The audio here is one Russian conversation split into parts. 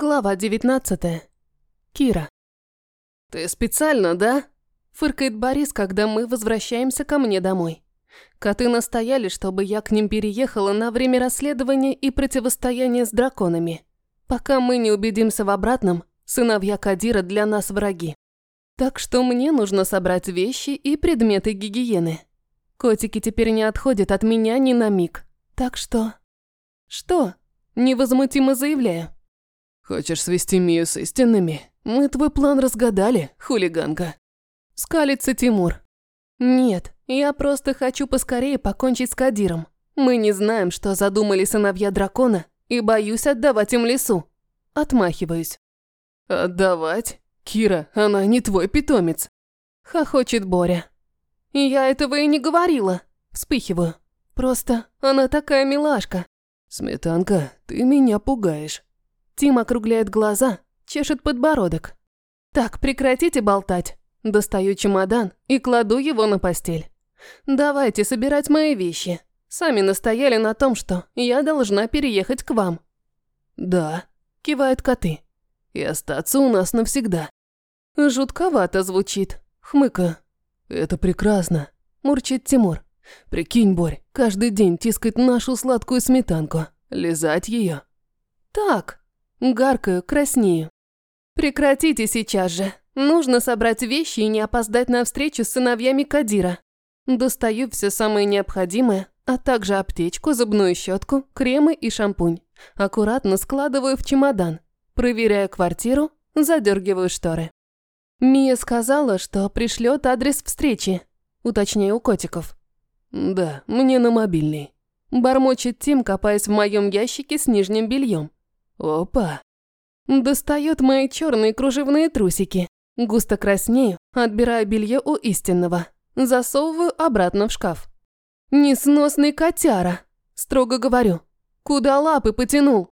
Глава 19. Кира. «Ты специально, да?» – фыркает Борис, когда мы возвращаемся ко мне домой. Коты настояли, чтобы я к ним переехала на время расследования и противостояния с драконами. Пока мы не убедимся в обратном, сыновья Кадира для нас враги. Так что мне нужно собрать вещи и предметы гигиены. Котики теперь не отходят от меня ни на миг. Так что... Что? Невозмутимо заявляю. Хочешь свести Мию с истинными? Мы твой план разгадали, хулиганка. Скалится Тимур. Нет, я просто хочу поскорее покончить с Кадиром. Мы не знаем, что задумали сыновья дракона, и боюсь отдавать им лесу. Отмахиваюсь. Отдавать? Кира, она не твой питомец. Хохочет Боря. Я этого и не говорила. Вспыхиваю. Просто она такая милашка. Сметанка, ты меня пугаешь. Тим округляет глаза, чешет подбородок. Так, прекратите болтать. Достаю чемодан и кладу его на постель. Давайте собирать мои вещи. Сами настояли на том, что я должна переехать к вам. Да, кивают коты. И остаться у нас навсегда. Жутковато звучит. Хмыкаю. Это прекрасно, мурчит Тимур. Прикинь, Борь, каждый день тискать нашу сладкую сметанку, лизать ее. Так, Гаркаю, краснею. Прекратите сейчас же. Нужно собрать вещи и не опоздать на встречу с сыновьями Кадира. Достаю все самое необходимое, а также аптечку, зубную щетку, кремы и шампунь. Аккуратно складываю в чемодан. Проверяю квартиру, задергиваю шторы. Мия сказала, что пришлет адрес встречи. Уточняю у котиков. Да, мне на мобильный. Бормочет Тим, копаясь в моем ящике с нижним бельем. Опа. Достает мои черные кружевные трусики. Густо краснею, отбираю белье у истинного. Засовываю обратно в шкаф. Несносный котяра. Строго говорю. Куда лапы потянул?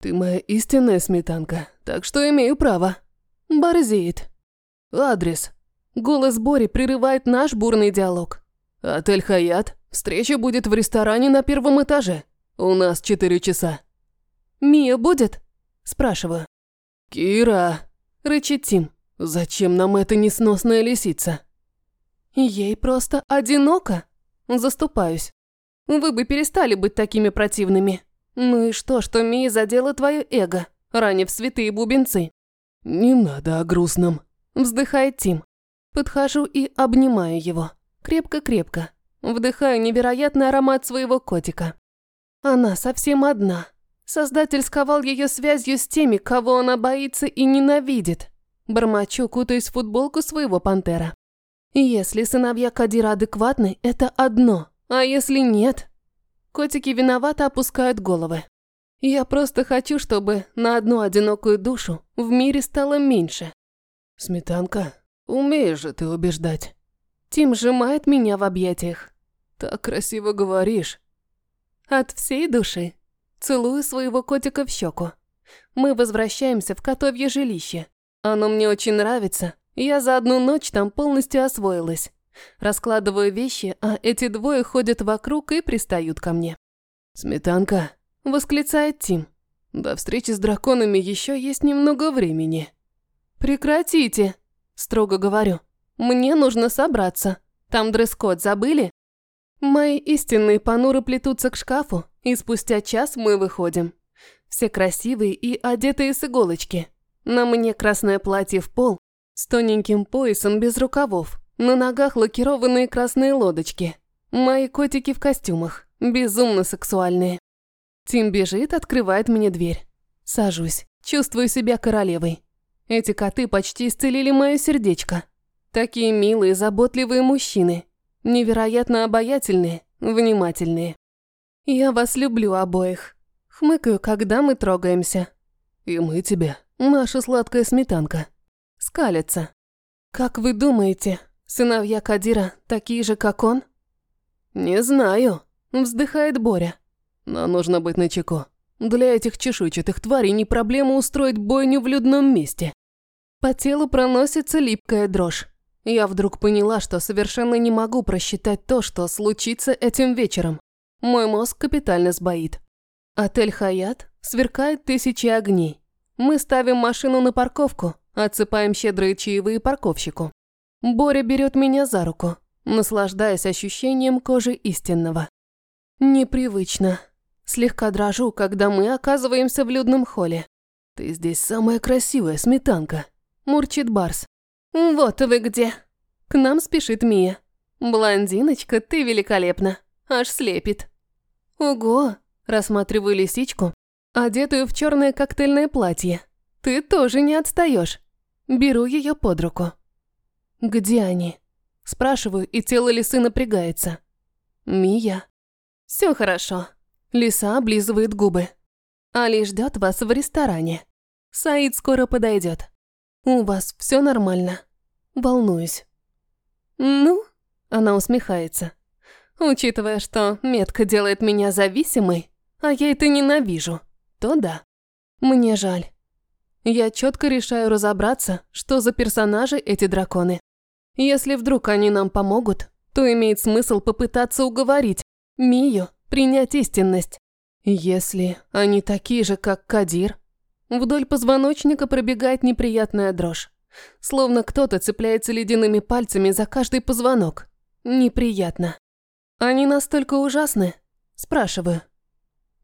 Ты моя истинная сметанка, так что имею право. Борзеет. Адрес. Голос Бори прерывает наш бурный диалог. Отель Хаят. Встреча будет в ресторане на первом этаже. У нас четыре часа. «Мия будет?» – спрашиваю. «Кира!» – рычит Тим. «Зачем нам эта несносная лисица?» «Ей просто одиноко?» Заступаюсь. «Вы бы перестали быть такими противными. Ну и что, что Мия задела твое эго, ранив святые бубенцы?» «Не надо о грустном», – вздыхает Тим. Подхожу и обнимаю его. Крепко-крепко. Вдыхаю невероятный аромат своего котика. Она совсем одна. Создатель сковал ее связью с теми, кого она боится и ненавидит. Бормочу, кутаясь в футболку своего пантера. Если сыновья Кадира адекватны, это одно, а если нет? Котики виновато опускают головы. Я просто хочу, чтобы на одну одинокую душу в мире стало меньше. Сметанка, умеешь же ты убеждать. Тим сжимает меня в объятиях. Так красиво говоришь. От всей души. Целую своего котика в щеку. Мы возвращаемся в котовье жилище. Оно мне очень нравится. Я за одну ночь там полностью освоилась. Раскладываю вещи, а эти двое ходят вокруг и пристают ко мне. «Сметанка», – восклицает Тим. «До встречи с драконами еще есть немного времени». «Прекратите», – строго говорю. «Мне нужно собраться. Там дресс-код забыли?» Мои истинные понуры плетутся к шкафу, и спустя час мы выходим. Все красивые и одетые с иголочки. На мне красное платье в пол, с тоненьким поясом без рукавов, на ногах лакированные красные лодочки. Мои котики в костюмах, безумно сексуальные. Тим бежит, открывает мне дверь. Сажусь, чувствую себя королевой. Эти коты почти исцелили мое сердечко. Такие милые, заботливые мужчины – Невероятно обаятельные, внимательные. Я вас люблю обоих. Хмыкаю, когда мы трогаемся. И мы тебя, наша сладкая сметанка. Скалится. Как вы думаете, сыновья Кадира такие же, как он? Не знаю, вздыхает Боря. Но нужно быть начеку. Для этих чешуйчатых тварей не проблема устроить бойню в людном месте. По телу проносится липкая дрожь. Я вдруг поняла, что совершенно не могу просчитать то, что случится этим вечером. Мой мозг капитально сбоит. Отель «Хаят» сверкает тысячи огней. Мы ставим машину на парковку, отсыпаем щедрые чаевые парковщику. Боря берет меня за руку, наслаждаясь ощущением кожи истинного. Непривычно. Слегка дрожу, когда мы оказываемся в людном холле. «Ты здесь самая красивая сметанка», – мурчит Барс. «Вот вы где!» К нам спешит Мия. «Блондиночка, ты великолепна. Аж слепит». «Ого!» – рассматриваю лисичку, одетую в черное коктейльное платье. «Ты тоже не отстаешь. Беру ее под руку. «Где они?» Спрашиваю, и тело лисы напрягается. «Мия». Все хорошо». Лиса облизывает губы. Али ждет вас в ресторане. Саид скоро подойдет. У вас все нормально? Волнуюсь. Ну, она усмехается. Учитывая, что метка делает меня зависимой, а я это ненавижу, то да. Мне жаль. Я четко решаю разобраться, что за персонажи эти драконы. Если вдруг они нам помогут, то имеет смысл попытаться уговорить Мию принять истинность. Если они такие же, как Кадир, вдоль позвоночника пробегает неприятная дрожь. Словно кто-то цепляется ледяными пальцами за каждый позвонок. Неприятно. Они настолько ужасны? Спрашиваю.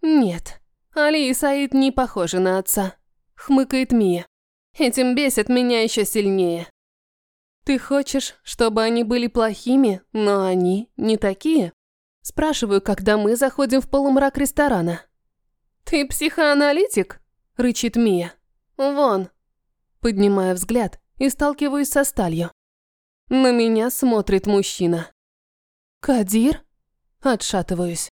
Нет. Али и Саид не похожи на отца. Хмыкает Мия. Этим бесит меня еще сильнее. Ты хочешь, чтобы они были плохими, но они не такие? Спрашиваю, когда мы заходим в полумрак ресторана. «Ты психоаналитик?» – рычит Мия. «Вон». Поднимаю взгляд и сталкиваюсь со сталью. На меня смотрит мужчина. «Кадир?» Отшатываюсь.